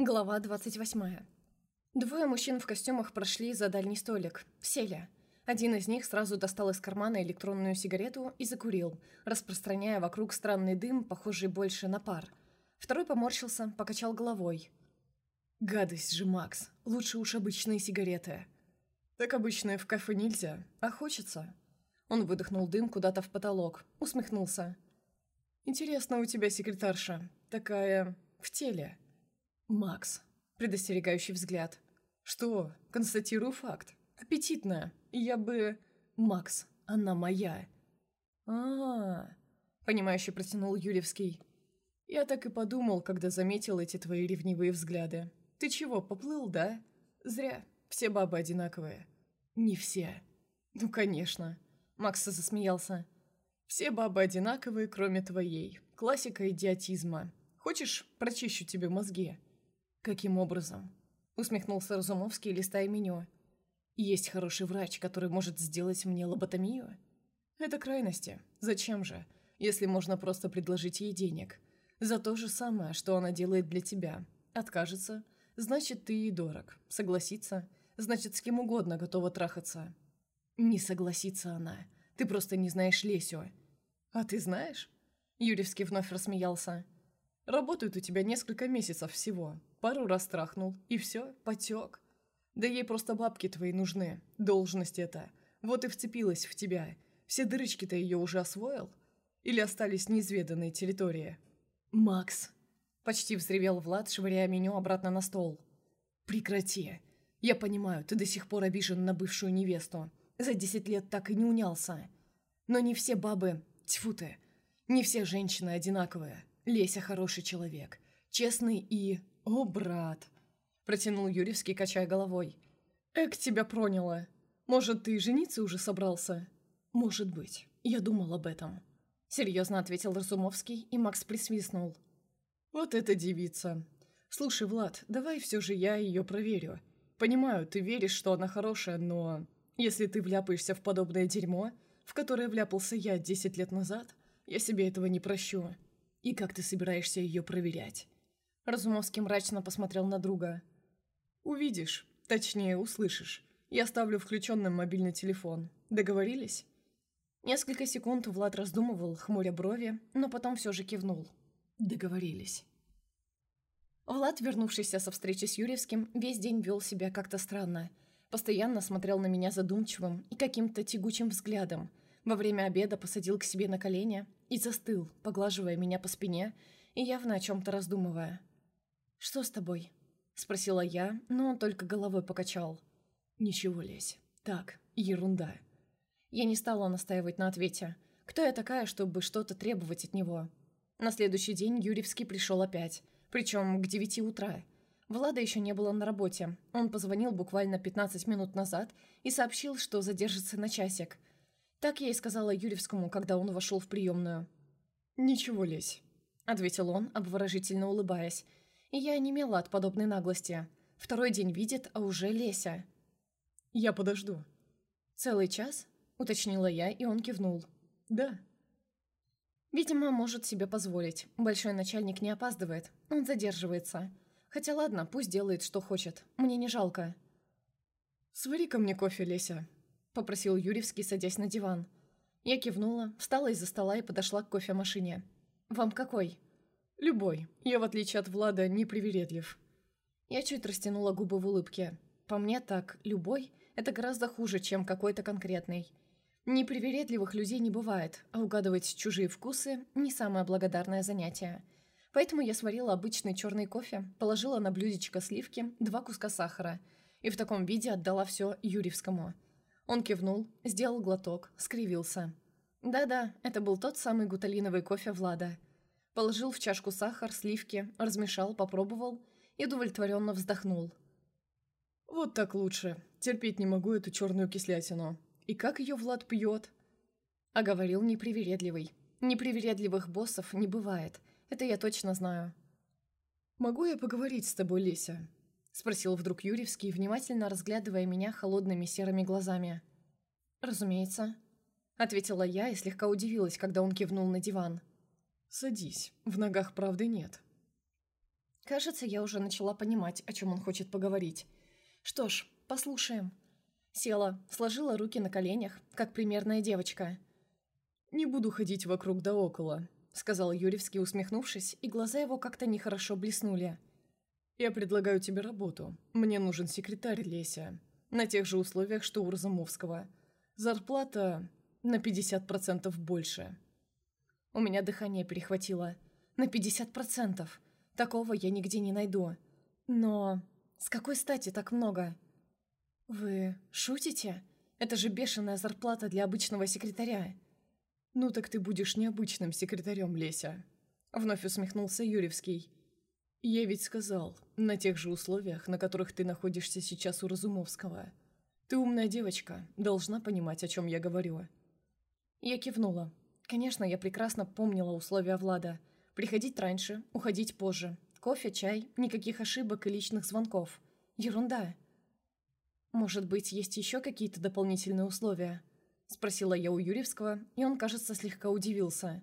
Глава 28. Двое мужчин в костюмах прошли за дальний столик. Сели. Один из них сразу достал из кармана электронную сигарету и закурил, распространяя вокруг странный дым, похожий больше на пар. Второй поморщился, покачал головой. «Гадость же, Макс. Лучше уж обычные сигареты». «Так обычные в кафе нельзя, а хочется». Он выдохнул дым куда-то в потолок, усмехнулся. «Интересно у тебя секретарша. Такая... в теле». «Макс». Предостерегающий взгляд. «Что? Констатирую факт. Аппетитная. Я бы...» «Макс, она моя». А, понимающе протянул Юрьевский. «Я так и подумал, когда заметил эти твои ревнивые взгляды. Ты чего, поплыл, да? Зря. Все бабы одинаковые». «Не все». «Ну, конечно». Макс засмеялся. «Все бабы одинаковые, кроме твоей. Классика идиотизма. Хочешь, прочищу тебе мозги?» «Каким образом?» — усмехнулся Разумовский, листая меню. «Есть хороший врач, который может сделать мне лоботомию?» «Это крайности. Зачем же, если можно просто предложить ей денег? За то же самое, что она делает для тебя. Откажется, значит, ты ей дорог. Согласится, значит, с кем угодно готова трахаться». «Не согласится она. Ты просто не знаешь Лесю». «А ты знаешь?» Юрьевский вновь рассмеялся. «Работают у тебя несколько месяцев всего. Пару раз трахнул, и все, потек. Да ей просто бабки твои нужны, должность это. Вот и вцепилась в тебя. Все дырочки-то ее уже освоил? Или остались неизведанные территории? «Макс!» – почти взревел Влад, швыряя меню обратно на стол. «Прекрати! Я понимаю, ты до сих пор обижен на бывшую невесту. За десять лет так и не унялся. Но не все бабы... Тьфу ты! Не все женщины одинаковые. Леся хороший человек. Честный и... «О, брат!» – протянул Юрьевский, качая головой. «Эк, тебя проняло. Может, ты жениться уже собрался?» «Может быть. Я думал об этом». Серьезно ответил Разумовский, и Макс присвистнул. «Вот эта девица. Слушай, Влад, давай все же я ее проверю. Понимаю, ты веришь, что она хорошая, но... Если ты вляпаешься в подобное дерьмо, в которое вляпался я десять лет назад, я себе этого не прощу. И как ты собираешься ее проверять?» Разумовский мрачно посмотрел на друга. «Увидишь. Точнее, услышишь. Я ставлю включенным мобильный телефон. Договорились?» Несколько секунд Влад раздумывал, хмуря брови, но потом все же кивнул. «Договорились». Влад, вернувшийся со встречи с Юрьевским, весь день вел себя как-то странно. Постоянно смотрел на меня задумчивым и каким-то тягучим взглядом. Во время обеда посадил к себе на колени и застыл, поглаживая меня по спине и явно о чем-то раздумывая. «Что с тобой?» — спросила я, но он только головой покачал. «Ничего, Лесь. Так, ерунда». Я не стала настаивать на ответе. Кто я такая, чтобы что-то требовать от него? На следующий день Юрьевский пришел опять, причем к девяти утра. Влада еще не было на работе. Он позвонил буквально 15 минут назад и сообщил, что задержится на часик. Так я и сказала Юрьевскому, когда он вошел в приемную. «Ничего, Лесь», — ответил он, обворожительно улыбаясь, и я онемела от подобной наглости. Второй день видит, а уже Леся. «Я подожду». «Целый час?» — уточнила я, и он кивнул. «Да». Видимо, может себе позволить. Большой начальник не опаздывает, он задерживается. Хотя ладно, пусть делает, что хочет. Мне не жалко. «Свари-ка мне кофе, Леся», — попросил Юрьевский, садясь на диван. Я кивнула, встала из-за стола и подошла к кофемашине. «Вам какой?» «Любой. Я, в отличие от Влада, не привередлив». Я чуть растянула губы в улыбке. По мне так, любой – это гораздо хуже, чем какой-то конкретный. Непривередливых людей не бывает, а угадывать чужие вкусы – не самое благодарное занятие. Поэтому я сварила обычный черный кофе, положила на блюдечко сливки, два куска сахара и в таком виде отдала все Юрьевскому. Он кивнул, сделал глоток, скривился. Да-да, это был тот самый гуталиновый кофе Влада – Положил в чашку сахар, сливки, размешал, попробовал и удовлетворенно вздохнул. «Вот так лучше. Терпеть не могу эту черную кислятину. И как ее Влад пьет?» А говорил непривередливый. Непривередливых боссов не бывает. Это я точно знаю. «Могу я поговорить с тобой, Леся?» Спросил вдруг Юрьевский, внимательно разглядывая меня холодными серыми глазами. «Разумеется», — ответила я и слегка удивилась, когда он кивнул на диван. «Садись, в ногах правды нет». Кажется, я уже начала понимать, о чем он хочет поговорить. Что ж, послушаем. Села, сложила руки на коленях, как примерная девочка. «Не буду ходить вокруг да около», — сказал Юрьевский, усмехнувшись, и глаза его как-то нехорошо блеснули. «Я предлагаю тебе работу. Мне нужен секретарь Леся. На тех же условиях, что у Разумовского. Зарплата на 50% больше». У меня дыхание перехватило. На 50%. Такого я нигде не найду. Но с какой стати так много? Вы шутите? Это же бешеная зарплата для обычного секретаря. Ну так ты будешь необычным секретарем, Леся. Вновь усмехнулся Юрьевский. Я ведь сказал, на тех же условиях, на которых ты находишься сейчас у Разумовского. Ты умная девочка, должна понимать, о чем я говорю. Я кивнула. Конечно, я прекрасно помнила условия Влада. Приходить раньше, уходить позже. Кофе, чай, никаких ошибок и личных звонков. Ерунда. Может быть, есть еще какие-то дополнительные условия? Спросила я у Юрьевского, и он, кажется, слегка удивился.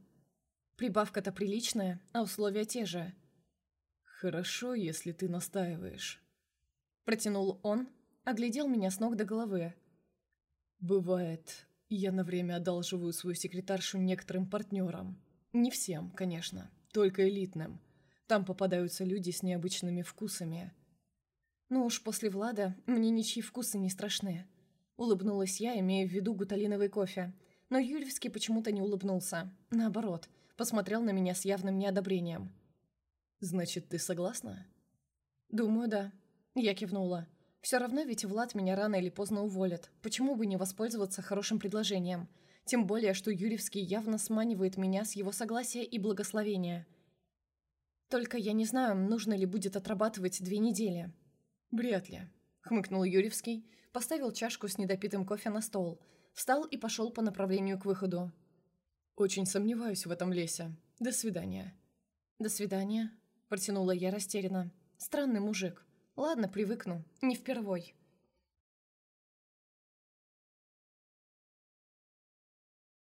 Прибавка-то приличная, а условия те же. «Хорошо, если ты настаиваешь». Протянул он, оглядел меня с ног до головы. «Бывает, я на время одалживаю свою секретаршу некоторым партнерам. Не всем, конечно, только элитным. Там попадаются люди с необычными вкусами. Ну уж после Влада мне ничьи вкусы не страшны. Улыбнулась я, имея в виду гуталиновый кофе. Но Юрьевский почему-то не улыбнулся. Наоборот, посмотрел на меня с явным неодобрением. «Значит, ты согласна?» «Думаю, да». Я кивнула. Все равно ведь Влад меня рано или поздно уволит. Почему бы не воспользоваться хорошим предложением? Тем более, что Юрьевский явно сманивает меня с его согласия и благословения. Только я не знаю, нужно ли будет отрабатывать две недели. «Вряд ли», — хмыкнул Юрьевский, поставил чашку с недопитым кофе на стол, встал и пошел по направлению к выходу. «Очень сомневаюсь в этом, Леся. До свидания». «До свидания», — протянула я растерянно. «Странный мужик. Ладно, привыкну. Не впервой.